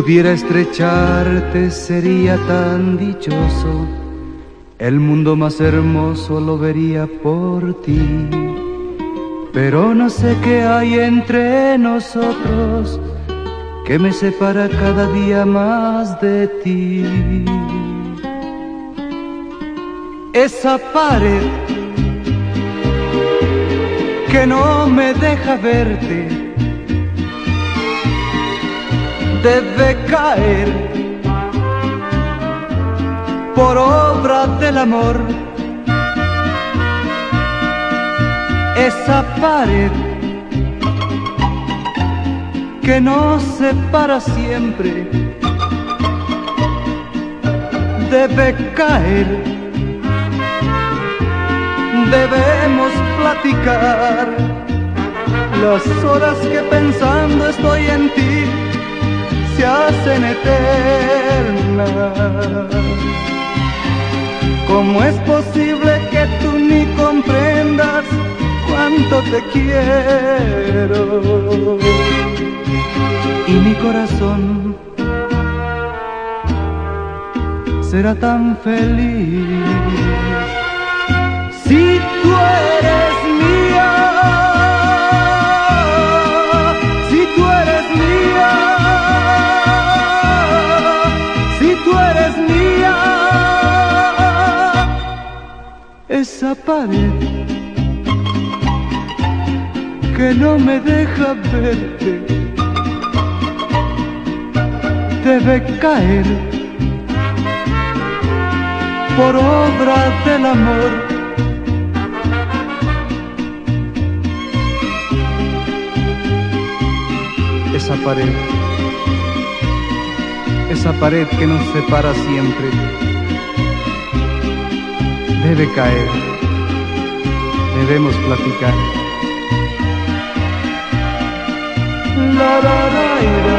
pudiera estrecharte sería tan dichoso, el mundo más hermoso lo vería por ti. Pero no sé qué hay entre nosotros que me separa cada día más de ti. Esa pared que no me deja verte debe caer por obra del amor. Esa pared que nos separa siempre debe caer. Debemos platicar las horas que pensando estoy en ti se hacen eternas. ¿Cómo es posible que tú ni comprendas cuánto te quiero? Y mi corazón será tan feliz esa pared que no me deja verte debe caer por obra del amor. Esa pared, esa pared que nos separa siempre debe caer. Debemos platicar. La, la, la,